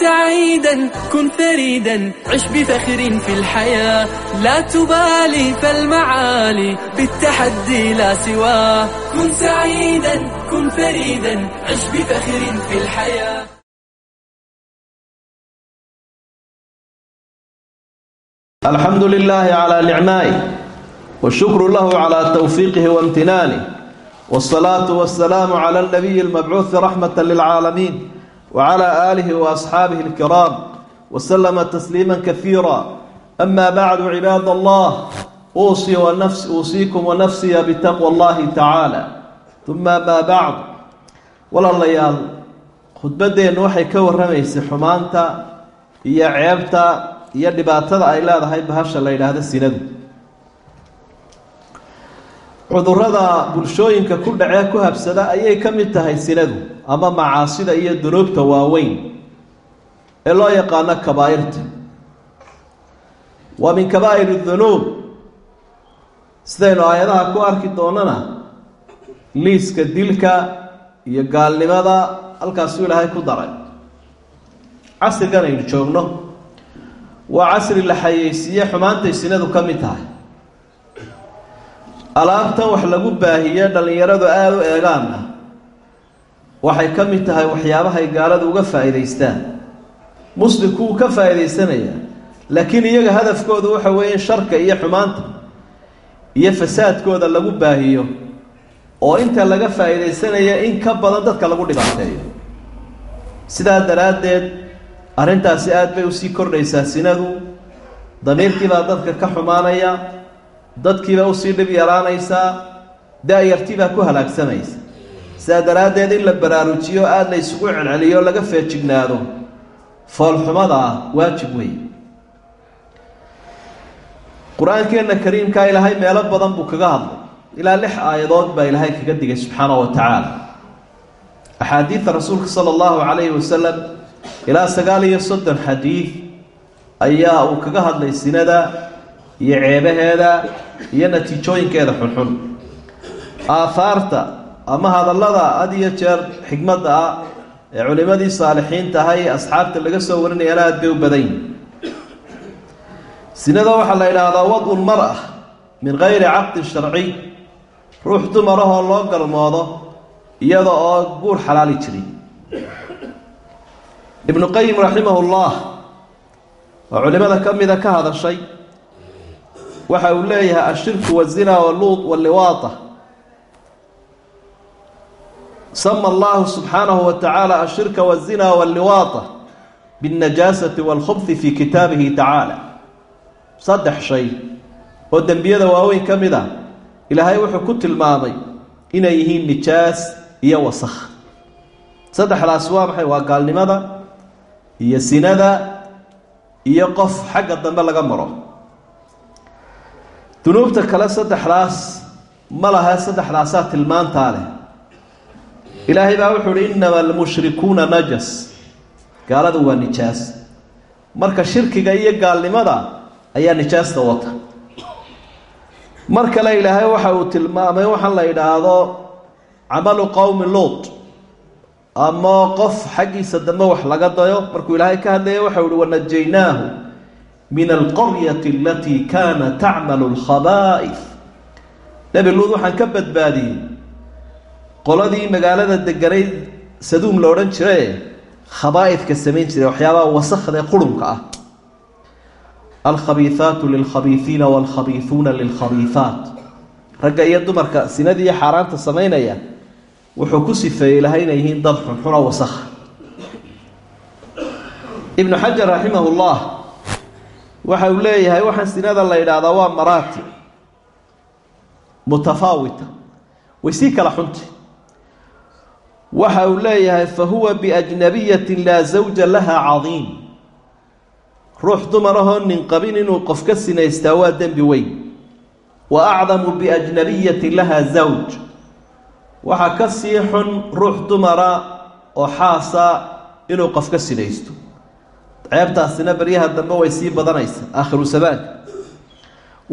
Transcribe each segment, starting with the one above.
سعيدا كن فريدا عش بفخر في الحياة لا تبالي فالمعالي بالتحدي لا سواه كن سعيدا كن فريدا عش بفخر في الحياة الحمد لله على نعمائه والشكر له على توفيقه وامتنانه والصلاة والسلام على النبي المبعوث رحمة للعالمين وعلى آله وأصحابه الكرام وسلم تسليما كثيرا أما بعد عباد الله أوصي ونفس أوصيكم ونفسي بتقوى الله تعالى ثم ما بعد ولا ليال خطبتين waxay ka warramaysay xumaanta iyo ceebta iyo dhibaatada ay leedahay bahasha la yidhaahdo sinadu cudurrada bulshooyinka ku dhacee ku habsada ayay ka mid tahay sinadu ama macaasida iyo dunuubta waaweyn ee loo yaqaano kabaa'irta. Waa min kabaa'ir dunuub sidaynu aayadaha ku arki doonana liiska dilka iyo gaalnimada halkaasuu ilaahay ku daray. Casrigan aynu joogno. Waa casri la xayeysiiye xumaantay sinadu ka mid tahay alaabtan wax lagu baahiye dhallinyaradu aada u eegaana waxay ka mid tahay waxyaabahay gaaladu uga faa'iidaystaan. Muslimku wuu ka faa'iidaysanayaa laakiin iyaga hadafkoodu waxa weeye in sharka iyo xumaanta iyo fasaadkooda lagu baahiyo oo inta laga faa'iidaysanaya in ka badan dadka lagu dhibaateeyo. Sidaa daraaddeed arrintaasi aada bay u sii kordhaysaa sinadu damiirkiibaa dadka ka xumaanaya dadkiiba u sii dhib yaraanaysaa da-yartibaa ku halaagsamaysa sidaa daraaddeed in la baraarujiyo aada la isugu celceliyo laga feejignaado foolxumada ah waajib wey qur'aankeenna kariimkaa ilaahay meelo badan buu kaga hadlay. Ilaa lix aayadood baa ilaahay kaga digay subxaana wa tacaala. Axaadiida rasuulka sala allahu calayhi wasalam ilaa sagaal iyo soddon xadiid ayaa uu kaga hadlay sinada iyo ceebaheeda iyo natiijooyinkeeda xunxun. Aahaarta ama hadallada had iyo jeer xigmadda ah ee culimadii saalixiinta ahay ee asxaabta laga soo warinayana aada bay u badan sinada waxaa la yidhaahdaa wad-u lmar-a min gayri caqdin sharciy ruux dumarahoo loo galmoodo iyada oo guur xalaali jiray ibnu qayim raximahullah oo culimada ka mida ka hadashay waxa uu leeyahay ashirku wazina waluud waliwaata sama allahu subxaanahu wa tacaala ashirka wazina walliwaata biاlnajaasati wاlkhubhi fi kitaabihi tacaala saddex shay oo dembiyada waaweyn ka mid ah ilaahay wuxuu ku tilmaamay inay yihiin nijaas iyo wasakh. Saddexdaas waa maxay? Waa gaalnimada iyo sinada iyo qof xagga dambe laga maro dunuubta kale saddexdaas ma laha saddexdaasaa tilmaantaa leh. Ilaahay baa wuxuu uhi innama almushrikuuna najas. Gaaladu waa nijaas. Marka shirkiga iyo gaalnimada ayaa nijaasta wata. Mar kale ilaahay waxa uu tilmaamay waxaan la yidhaahdo camalu qowmi luut. Ama qof xaggiisa dambe wax laga dayo markuu ilaahay ka hadlaya waxau uhi wanajaynaahu min alqaryati alatii kaana tacmalu lkhabaa'if nebi luud waxaan ka badbaadiyey qoladii magaalada deganayd saduum la odhan jirae khabaa'ifka samayn jiray waxyaabaha wasakda ee qurunka ah. Alkhabiihaatu lilkhabiihiina waalkhabiihuuna lilkhabiihaat ragga iyo dumarka sinadii iyo xaaraanta samaynaya wuxuu ku sifeeyey ilahay inay yihiin dad xunxun oo wasakha ibnu xajar raximah llah waxa uu leeyahay waxaan sinada la yidhaahdaa waa maraati. Mutafaawita. Way sii kala xunta waxa uu leeyahay fa huwa biajnabiyatin laa zawja laha cadiim. Ruux dumarahoo nin qabin inuu qof ka sinaystaa waa dembi weyn. Wa acdamu biajnabiyatin laha zawj. Waxaa ka sii xun ruux dumara oo xaasa inuu qof ka sinaysto ceebtaasina baryaha dambe way sii badanaysa aakhiru zamaanka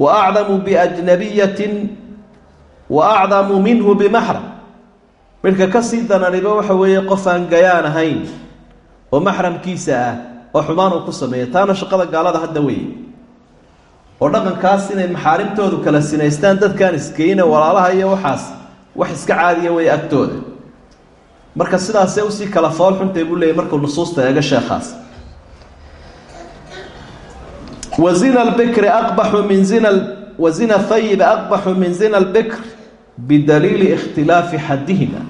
wa acdamu biajnabiyatin wa acdamu minhu bimaxram midhka ka sii dananiba waxa weeye qof aan gayaan ahayn oo maxramkiisa ah oo xumaan uu ku sameeya taana shaqada gaalada hadda weeye. Oo dhaqankaas inay maxaarimtoodu kala sinaystaan dadkaan isgeyna walaalaha iyo waxaas wax iska caadiya wey agtooda. Marka sidaasee u sii kala fool xuntay buu leeyay markuu nusuusta eego sheekhaas wa zina lbikri aqbaxu min zina wa zina hayibi aqbaxu min zina albikr bidaliili ikhtilaafi xadihima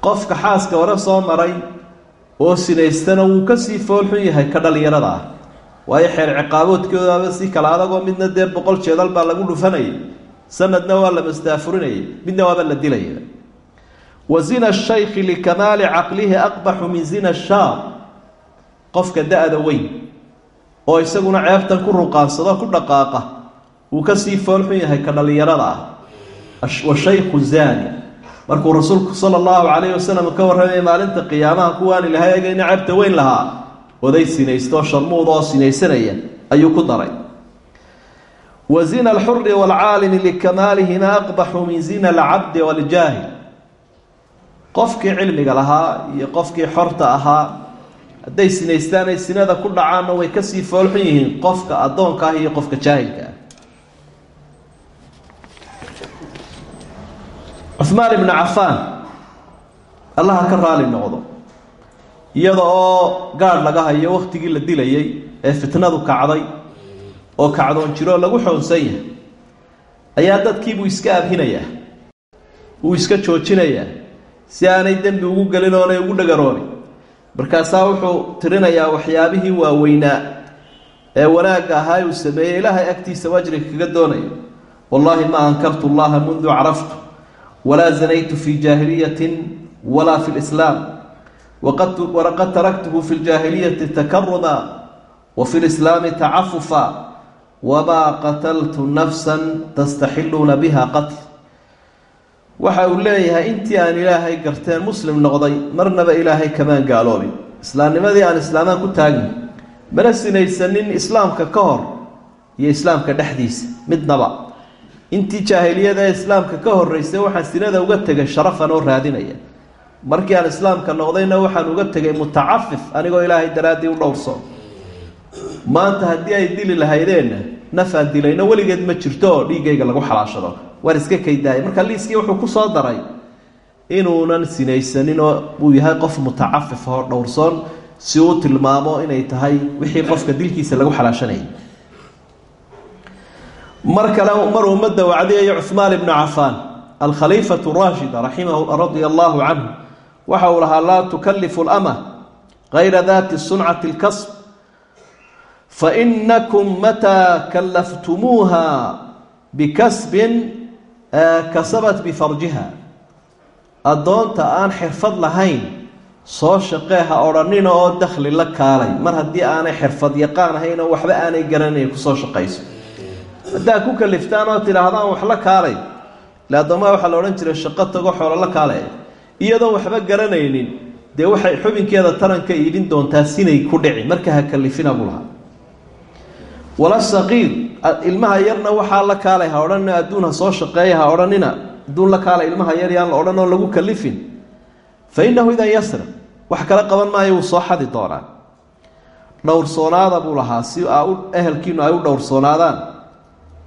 qofka xaaska hore soo maray oo sinaystana wuu ka sii foolxun yahay ka dhalinyarada ah. Waayo xeer ciqaaboodkoodaaba si kala adagoo midna dee boqol jeedal baa lagu dhufanayay. Sanadna waa la masdaafurinayay midna waaba la dilaya wa zina shaykhi likamaali caqlihi aqbaxu min zina shaab qofka da-da weyn oo isaguna ceebtan ku ruqaansado ku dhaqaaqa wuu ka sii foolxun yahay ka dhalinyarada ah. Wa shaykhu zaani. Markuu rasuulku sala allahu calayhi wasalam ka warramaya maalinta qiyaamaha kuwaan ilahay egayna ceebta weyn lahaa. Oday sinaysto sharmuud oo sinaysanaya ayuu ku daray. Wa zina alxuri waalcaalimi likamaalihima aqbaxu min zina alcabdi waljaahil. Qofkii cilmiga lahaa iyo qofkii xorta ahaa hadday sinaystaan ay sinada ku dhacaanna way ka sii foolxun yihiin qofka addoonka ah iyo qofka jaahilka ah. Cuhmaan ibnu cafaan allaha ka raali noqdo iyada oo gaadh laga hayo wakhtigii la dilayay ee fitnadu kacday oo kacdoon jiroo lagu xoonsan yahay ayaa dadkiibuu iska abhinayaa wuu iska joojinayaa si aanay dembi ugu gelin oonay ugu dhagaroobin markaasaa wuxuu tirinayaa waxyaabihii waaweynaa ee wanaagga ahaa uu sameeyey. Ilaahay agtiisa wajriga kaga doonayo. Wallaahi ma ankartu llaha mundu caraftu walaa zanaytu fi jaahiliyatin walaa fi lislaam walaqad taraktuhu fi ljaahiliyati takaruma wa fi lislaami tacafufa wamaa qataltu nafsan tastaxiluuna biha qatl waxa uu leeyahay intii aan ilaahay garteen muslim noqday marnaba ilaahay kamaan gaaloobin. Islaamnimadii aan islaamaan ku taagin mana sinaysanin islaamka ka hor iyo islaamka dhexdiisa midnaba. Intii jaahiliyada ee islaamka ka horeysay waxaan sinada uga tegay sharafan oo raadinaya. Markii aan islaamka noqdayna waxaan uga tegay mutacafif anigoo ilaahay daraaddii u dhowrso. Maanta haddii ay dili lahaydeenna nafaan dilayno weligeed ma jirto oo dhiiggayga lagu xalaashado waan iska kaydaaya marka liiskii wuxuu ku soo daray inuunan sinaysanin oo uu yahay qof mutacafif oo dhowrsoon si uu tilmaamo inay tahay wixii qofka dilkiisa lagu xalaashanayay. Mar kale mar ummadda wacdiyayo cuhmaan ibnu cafaan alkhaliifatu raashida raximah radia allahu canhu waxa uu lahaa laa tukalifu lama gayra dati suncati lkasb fainakum mataa kallaftumuuha bikasbin kasabat bifarjiha addoonta aan xirfad lahayn soo shaqee ha odhanina oo dakhli la kaalay. Mar haddii aanay xirfad yaqaan ahayn oo waxba aanay garanayn ku soo shaqayso haddaa ku kaliftaan oo tidhaahdaan wax la kaalay ile addoomaha waxaa la odhan jiray shaqo tago xoolo la kaalay. Iyadoon waxba garanaynin dee waxay xubinkeeda taranka iibin doontaa sinay ku dhici. Marka ha kalifina buu lahaa wala saqiir ilmaha yarna waxaa la kaalay ha odhanina adduun ha soo shaqeeya ha odhanina adduun la kaalay ilmaha yar yaan la odhan lagu kalifin. Fa innahu idan yasra wax kala qaban maayo wuu soo xadi doonaa. Dhowrsoonaada buu lahaa si aa ehelkiinu ay u dhowrsoonaadaan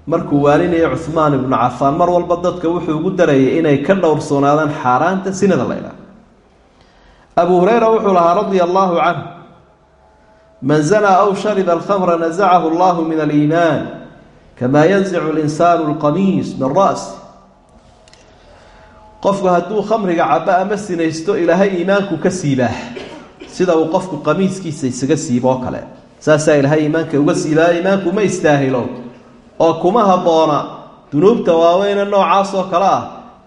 markuu waaninaya cuhmaan ibnu cafaan mar walba dadka wuxuu ugu darayay inay ka dhowrsoonaadaan xaaraanta sinada laydhaah abu hureyra wuxuu lahaa radia allaahu canh man zanaa aw shariba alkhamra nazacahu allahu min aliimaan kamaa yanzicu linsaanu alqamiis min ra'si. Qofku hadduu khamriga cabo ama sinaysto ilaahay iimaanku ka siibaa. Sida uu qofku qamiiskiisa isaga siibo oo kale. Saasaa ilaahay iimaanka uga siibaa iimaanku ma istaahilo. Oo kuma habboona dunuubta waaweyne noocaas oo kale ah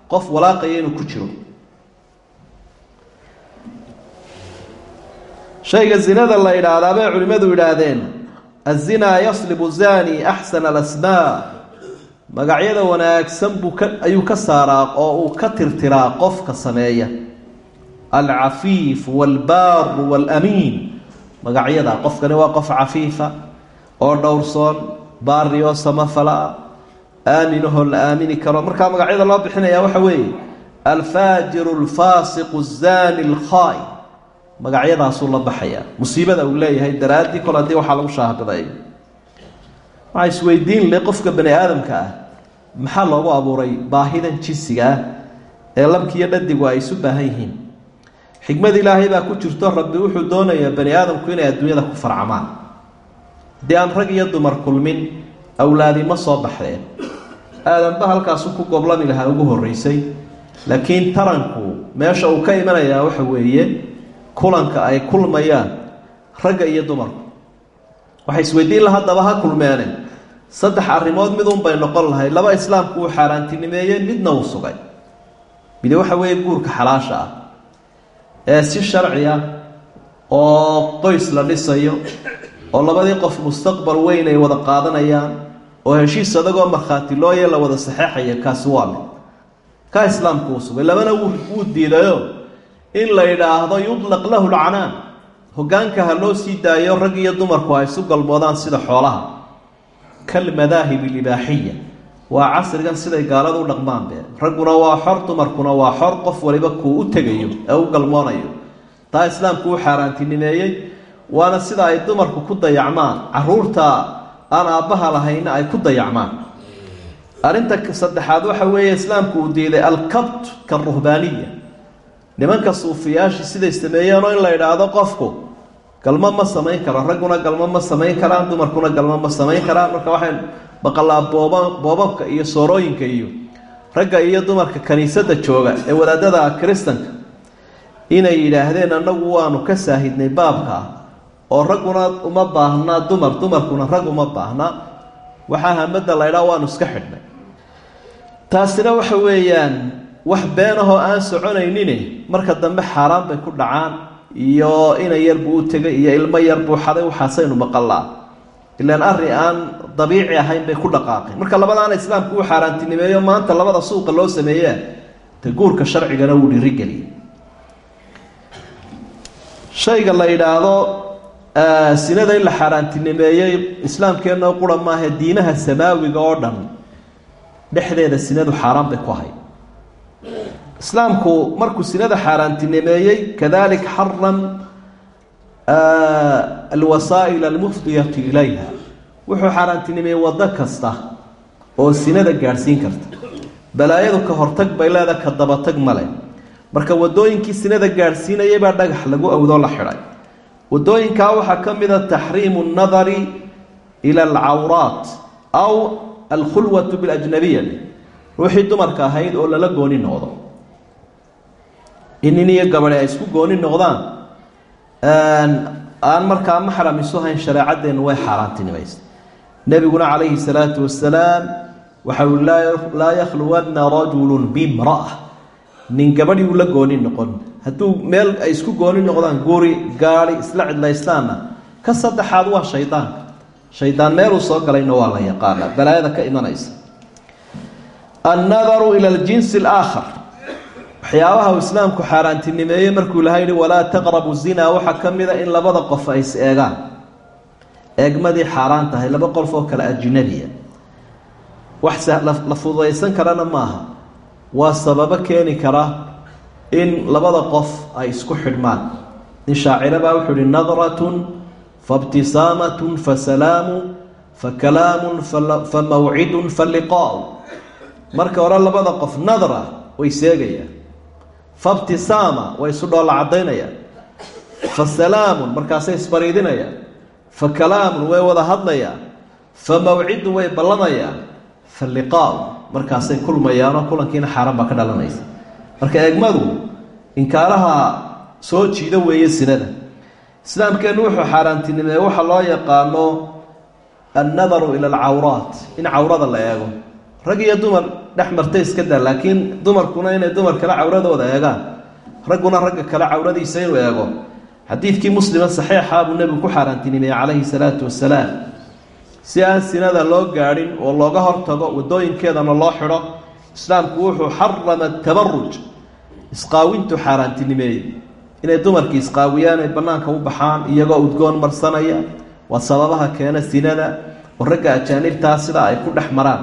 qof walaaqaya inuu ku jiro shayga zinada la idhaahdaa bay culimmadu idhaahdeen azinaa yaslibu zani axsana alasmaa magacyada wanaagsan buu ayuu ka saaraa oo uu ka tirtiraa qofka sameeya. Alcafiif waalbaaru waalamiin magacyada qofkani waa qof cafiifa oo dhowrsoon baari oo samafala aaminahoo la aamini karo. Markaa magacyada loo bixinaya waxa weeye alfaajiru alfaasiqu azani alkhaai magacyadaasuu la baxayaa. Musiibada uu leeyahay daraaddii kol haddii waxaa lagu shaahabiday waxaa isweydiin le qofka bani aadamka ah maxaa loogu abuuray baahidan jinsiga ah ee labkiiyo dhadigu ay isu baahan yihiin? Xikmad ilaahay baa ku jirto rabbi wuxuu doonayaa bani aadamku inay adduunyada ku farcamaan. Haddii aan rag iyo dumar kulmin awlaadi ma soo baxdeen. Aadanba halkaasu ku goblami lahaa ugu horreysay. Laakiin taranku meesha uu ka imanayaa waxa weeye kulanka ay kulmayaan ragga iyo dumarku waxay isweydiin laha haddaba ha kulmeene. Saddex arrimood midun bay noqon lahay. Laba islaamku uu xaaraantinimeeyey midna uu sugay. Midi waxa weeye guurka xalaasha ah. Ee si sharci ah oo qoys la dhisayo oo labadii qof mustaqbal weyn ay wada qaadanayaan oo heshiis adagoo markhaati looye la wada saxeexaya kaasi waa mid. Kaa islaamku uu sugay. Labana wuu diidayo in la yidhaahdo yudlaq lahu lcanaan. Hoggaanka ha loo sii daayo rag iyo dumarku ay isu galmoodaan sida xoolaha. Kalmadaahib libaaxiya. Waa casrigan siday gaaladu u dhaqmaanbe ragguna waa xor dumarkuna waa xor. Qof waliba kuu u tegayo ee u galmoonayo. Taa islaamku u xaaraantinimeeyey waana sida ay dumarku ku dayacmaan. Caruurta aan aabbaha lahayna ay ku dayacmaan. Arrinta saddexaad waxa weeye islaamku uu diiday alkabt karuhbaaniya nimanka suufiyaashii siday sameeyeenoo in la idhaahdo qofku galmo ma samayn karo ragguna galmo ma samayn karaan dumarkuna galmo ma samayn karaan. Marka waxay baqalaa booba boobabka iyo soorooyinka iyo ragga iyo dumarka kaniisadda jooga ee wadaadada kiristanka inay yidhaahdeen annagu waanu ka saahidnay baabka oo ragguna uma baahnaa dumar dumarkuna rag uma baahnaa waxaa hamada la ydhaa waanu iska xidhnay. Taasina waxa weeyaan wax beenahoo aan soconaynin marka dambe xaaraan bay ku dhacaan iyo inay yar buu u tegay iyo ilmo yar buu xaday waxaasaynu maqalaa ilaan arri aan dabiici ahayn bay ku dhaqaaqeen. Marka labadaana islaamku uu xaaraantinimeeyo maanta labada suuqa loo sameeye ta guurka sharcigana wuu dhiirigeliyey shayga la yidhaahdo sinada in la xaaraantinimeeyey islaamkeenoo qura maaha diimaha samaawiga oo dhan dhexdeeda sinadu xaaraan bay ku ahay islaamku markuu sinada xaaraantinimeeyey kadalik xaram alwasaa'il almufdiyati ilayha. Wuxuu xaaraantinimeeyey waddo kasta oo sinada gaadhsiin karta. Balaayadu ka hortag bay leeda ka dabatag male marka wadooyinkii sinada gaadhsiinayay baa dhagax lagu awdoo la xidhay. Wadooyinkaa waxaa ka mid a taxriimu nnadari ila alcawraat aw alkhulwatu biljnabiya ruuxii dumarka ahayd oo lala gooni noqdo in nin iyo gabadhe ay isku gooni noqdaan aan markaa maxram isu hayn shareecadeennu way xaaraantinimaysa nebiguna calayhi salaatu wasalaam waxa ui laa yakhluwanna rajulun bimra'a nin gabadhi uu la gooni noqon. Hadduu meel ay isku gooni noqdaan guri gaadi isla cidlaystaanna ka saddexaad waa shaydaanka. Shaydaan meeluu soo galayna waa la yaqaana balaayada ka imanaysa. Annadaru ila aljinsi alaakhar waxyaabaha uu islaamku xaaraantinimeeyey markuu ilahay yihi walaa taqrabu zinaa waxaa ka mida in labada qof ay is eegaan. Eegmadii xaaraan tahay laba qof oo kale ajnabiya wax la fududaysan karana maaha. Waa sababo keeni kara in labada qof ay isku xidhmaan. Nin shaacirabaa wuxuu ihi nadratun faibtisaamatun fasalaamu fakalaamun famawcidun faliqaau marka hore labada qof nadra way seegayaan faibtisaama way isu dhoolla caddaynayaan fa salaamun markaasay isbariidinayaan fa kalaamun way wada hadlayaan fa mawcidun way ballamayaan fa liqaau markaasay kulmayaanoo kulankiina xaaraan baa ka dhalanaysa. Marka eegmadu inkaaraha soo jiida weeye sinada islaamkeennu wuxuu xaaraantinimeeye waxa loo yaqaano annadaru ila alcawraat in cawrada la eego. Rag iyo dumar dhex martay iska daa laakiin dumarkuna inay dumar kale cawradooda eegaan. Ragguna ragga kale cawradiisa inuu eego. Xadiidkii muslima saxiixa buu nebigu ku xaaraantinimeeyey calayhi salaatu wasalaam si aan sinada loo gaadhin oo looga hortago wadooyinkeedana loo xidho islaamku wuxuu xarama tabaruj isqaawintu xaaraantinimeeyey. Inay dumarkii isqaawiyaan ay bannaanka u baxaan iyagoo udgoon marsanaya waa sababaha keena sinada oo ragga ajaanibtaa sida ay ku dhex maraan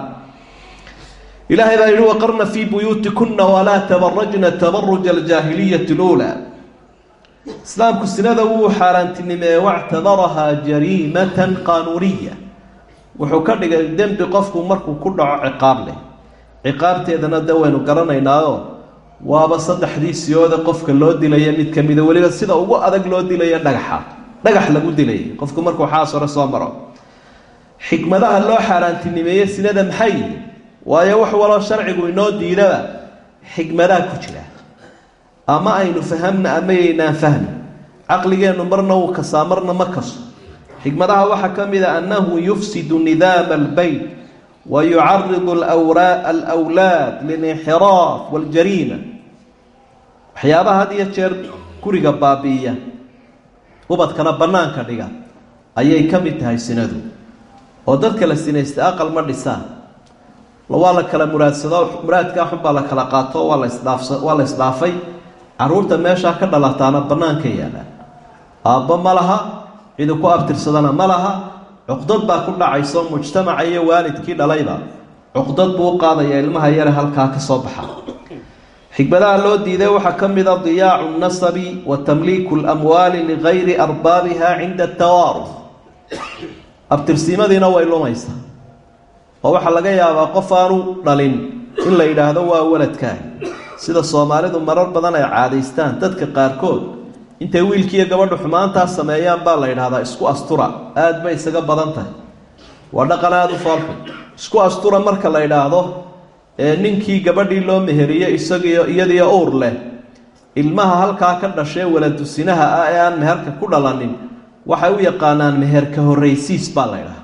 ilaahay baa yihi waqarna fii buyuutikuna walaa tabarajna tabaruja aljaahiliyati luulaa islaamku sinada wuu xaaraantinimeeye wactabarahaa jariimatan qaanuuniya wuxuu ka dhigay dembi qofku markuu ku dhaco ciqaab leh ciqaabteedana de waynu garanaynaayo waaba saddexdii siyoode qofka loo dilaya mid kamida weliba sida ugu adag loo dilaya dhagaxa dhagax lagu dilay qofku markuu xaas hore soo maro xikmadaha loo xaaraantinimeeye sinada maxay waayo wax waloo sharcigu inoo diidaba xikmadaha ku jira. Ama aynu fahamna ama yaynaan fahmi caqligeennu marna wuu kasaa marna ma kaso. Xikmadaha waxaa ka mid a annahu yufsidu nidaama albeyt wa yucaridu alwlaad lilinxiraaf waljariima. Waxyaabaha had iyo jeer guriga baabi'iya ubadkana bannaanka dhiga ayay ka mid tahay sinadu. Oo dadka la sinaystay aqal ma dhisaan waa la kala muraadsado muraadkaa xun baa la kala qaato waa la isdhaafsa waa la isdhaafay. Caruurta meeshaa ka dhalataana bannaanka yaalaan aabbo ma laha cidu ku abtirsadana ma laha. Cuqdad baa ku dhacayso mujtamaca iyo waalidkii dhalayba. Cuqdad buu u ilmaha yare halkaa ka soo baxa. Xikmadaha loo diiday waxaa ka mid a diyaacu nasabi wa tamliiku lamwaali ligayri arbaabiha cinda atawaaruf abtirsiimadiina way lumaysaa oo waxaa laga yaabaa qof aanu dhalin. In la yidhaahdo waa waladkaa sida soomaalidu marar badan ay caadaystaan dadka qaarkood intay wiilkiiyo gabadhu xumaantaas sameeyaan baa la yidhahdaa isku astura. Aada bay isaga badan tahay. Waa dhaqan aada u foolxun. Isku astura marka la yidhaahdo ee ninkii gabadhii loo meheriye isagiyo iyadiyo owr leh. Ilmaha halkaa ka dhashee waladusinaha ah ee aan meherka ku dhalanin waxay u yaqaanaan meherka horraysiis baa la ydhaha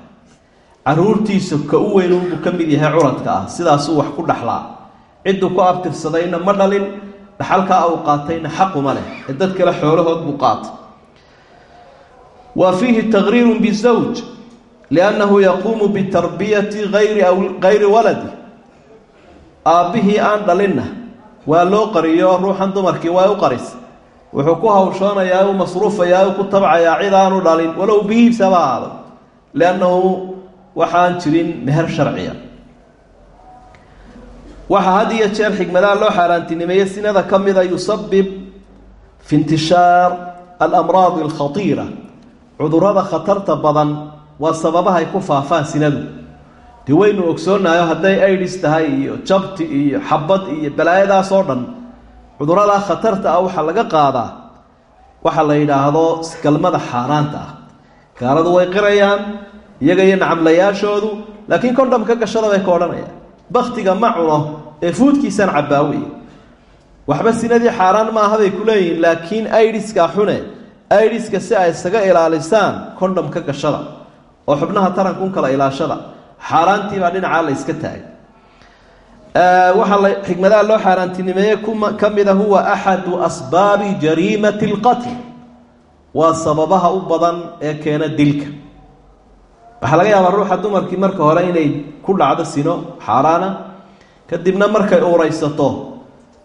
caruurtiisa ka u weyn unbuu ka mid yahay curadka ah. Sidaasuu wax ku dhaxlaa. Cidduu ku abtirsadayna ma dhalin. Dhaxalkaa uu qaatayna xaquma leh. Ee dad kale xoolahood buu qaatay. Wa fiihi taqriirun bizawj liannahu yaquumu bitarbiyati ayri gayri waladi. Aabbihii aan dhalinna waa loo qariyo ruuxan dumarkii waa u qaris. Wuxuu ku hawshoonayaa u masruufayaa u ku tabcayaa cid aanu dhalin walow bihiisaba aado liannahu waxaan jirin meher sharciya. Waxaa had iyo jeer xikmadaha loo xaaraantinimeeye sinada ka mida yusabib fi intishaar alamraadi alkhatiira. Cudurada khatarta badan waa sababahay ku faafaan sinadu. Dee waynu ogsoonayo hadday aidis tahay iyo jabti iyo xabad iyo balaayadaas oo dhan cuduradaa khatarta ah waxaa laga qaadaa waxaa la yidhaahdo galmada xaaraanta ah. Gaaladu way qirayaan iyaga iyo nacamlayaashoodu laakiin kondhamka gashada bay ka odhanayaan. Baktiga ma cuno ee fuudkiisaan cabbaawe waxba sinadii xaaraan maaha bay ku leeyihiin laakiin aidiska xune aidiska si ay isaga ilaalisaan kondhamka gashada oo xubnaha tarankun kala ilaashada. Xaaraantiibaa dhinacaa la iska taagay. Waxaa la xikmadaha loo xaaraantinimeeye ka mida huwa axadu asbaabi jariimati lqatl waa sababaha u badan ee keena dilka waxaa laga yaabaa ruuxa dumarkii marka hore inay ku dhacdo sino xaaraana kadibna markay uuraysato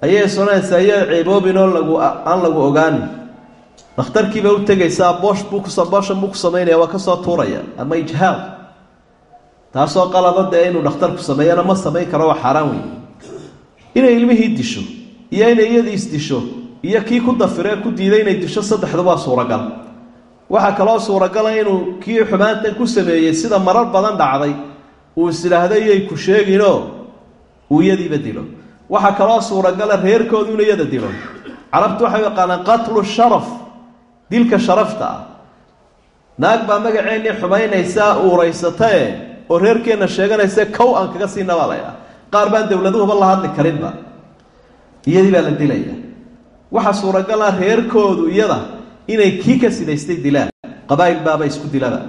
ayay sonaysaa iyo ceeboobinoo lagu aan lagu ogaanin dhakhtarkiiba u tegaysaa boosh buu ku booshan buu ku samaynaya waa ka soo tuuraya ama ijhaal. Taasoo qalada dee inuu dhakhtarku sameeyana ma samayn karo waa xaaraan wey inay ilmihii disho iyo inay iyadii isdisho iyo kii ku dafiree ku diiday inay disho saddexdu waa suuragal waxaa kaloo suuragala inuu kii xumaantan ku sameeyey sida marar badan dhacday. Uu is idhaahday iyay ku sheeginoo uu iyadiiba dilo. Waxaa kaloo suuragala reerkoodu inu iyada dilo. Carabtu waxay yaqaanaan qatlu sharaf. Dilka sharafta ah. Naag baa magaceennii xumaynaysaa uuraysatae oo reerkeenna sheeganaysa kow aan kaga siina baa laydhaha qaar baan dowladuhuba la hadli karinba. Iyadii baa la dilaya. Waxaa suuragala reerkoodu iyada inay kii ka sidaystay dilaan qabaa'il baaba isku dilaba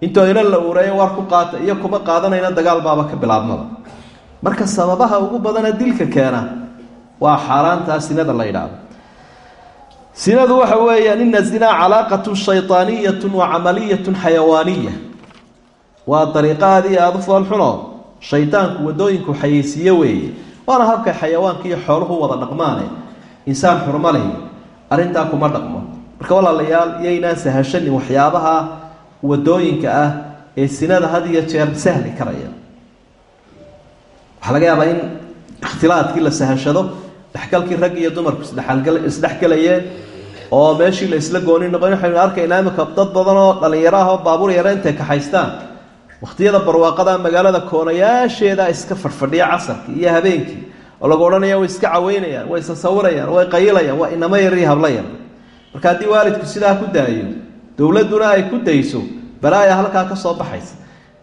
intoodina la uureeyo war ku qaata iyo kuma qaadanayna dagaal baaba ka bilaabmaba. Marka sababaha ugu badana dilka keena waa xaaraantaa sinada la yidhaahdo. Sinadu waxa weeyaan ina zinaa calaaqatu shayطaaniyatu wa camaliyatu xayawaaniya. Waa dariiqo aada u foolxuno shaydaanku wadooyinku xayeysiiye weeye. Waana habkay xayawaanka iyo xooluhu wada dhaqmaane. Insaan xurma leh. Arrintaa kuma dhaqmo marka walaalayaal iyaynaan sahashanin waxyaabaha waddooyinka ah ee sinada had iyo jeer sahli karaya. Waxaa laga yaabaa in ikhtilaadkii la sahashado dhexgalkii rag iyo dumarku isdhealgal isdhexgelayeen oo meeshii la isla gooni noqon waxaynu arkaynaa imika dad badan oo dhallinyaro ah oo baabuur yare intay kaxaystaan wakhtiyada barwaaqada magaalada koonayaasheeda iska fadhfadhiya casarkii iyo habeenkii oo lagu odhanaya way iska caweynayaan way sasawirayaan way qayilayaan waa inamo yar iyo hablo yar marka haddii waalidku sidaa ku daayo dowladduna ay ku dayso balaaya halkaa ka soo baxaysa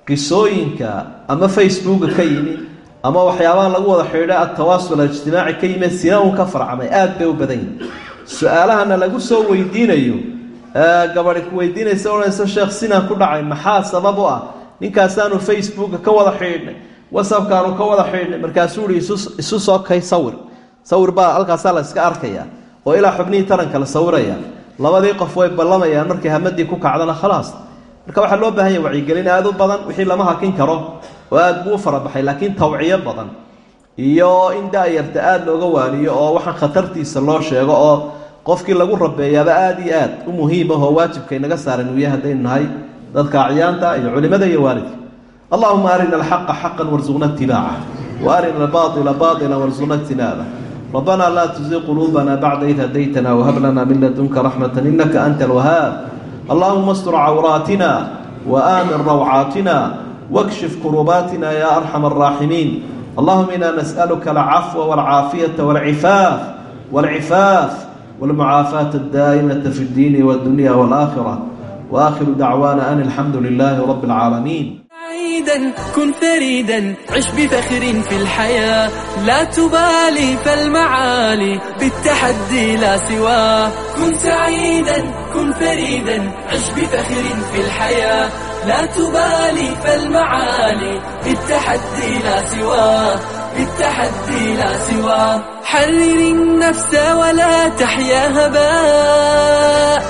qisooyinka ama facebooka ka yimi ama waxyaabaha lagu wada xidhiidha atawaasul alijtimaaci ka yimi sina un ka farcamay aada bay u badan yihiin su'aalahana lagu soo weydiinayo gabadi ku weydiinaysa odhanaysa sheekh sinaan ku dhacay maxaa sabab u ah? Ninkaasaanu facebooka ka wada xidhiidhnay whatsappkaanu ka wada xidhiidhnay markaasuu ihi isu soo kay sawir. Sawir baa halkaasaa la iska arkaya oo ilaa xubnihii taranka la sawiraya. Labadii qof way ballamayaan markay hamadii ku kacdana khalaas. Marka waxaa loo baahan yahy wacyigelin aada u badan wixii lama hakin karo oo aada buu u farabaxay laakiin tawciyo badan. Iyo in da-yarta aada looga waaniyo oo waxaan khatartiisa loo sheego oo qofkii lagu rabeeyaaba aada iyo aad u muhiim ah oo waajibka inaga saaran uya haddaynu nahay dadka acyaanta iyo culimada iyo waalidka. Allahuma arina alxaqa xaqan warsuqna itibaaca wa arina albaila baila warsuqna ijtinaaba ربنا لا تزغ قلوبنا بعد إذ هديتنا وهب لنا من لدنك رحمة إنك أنت الوهاب اللهم استر عوراتنا وآمن روعاتنا واكشف كرباتنا يا أرحم الراحمين اللهم إنا نسألك العفو والعافية والعفاف والعفاف والمعافاة الدائمة في الدين والدنيا والآخرة وآخر دعوانا أن الحمد لله رب العالمين فريدا كن فريدا عش بفخر في الحياة لا تبالي فالمعالي بالتحدي لا سواه كن سعيدا كن فريدا عش بفخر في الحياة لا تبالي فالمعالي بالتحدي لا سواه بالتحدي لا سواه حرر النفس ولا تحيا هباء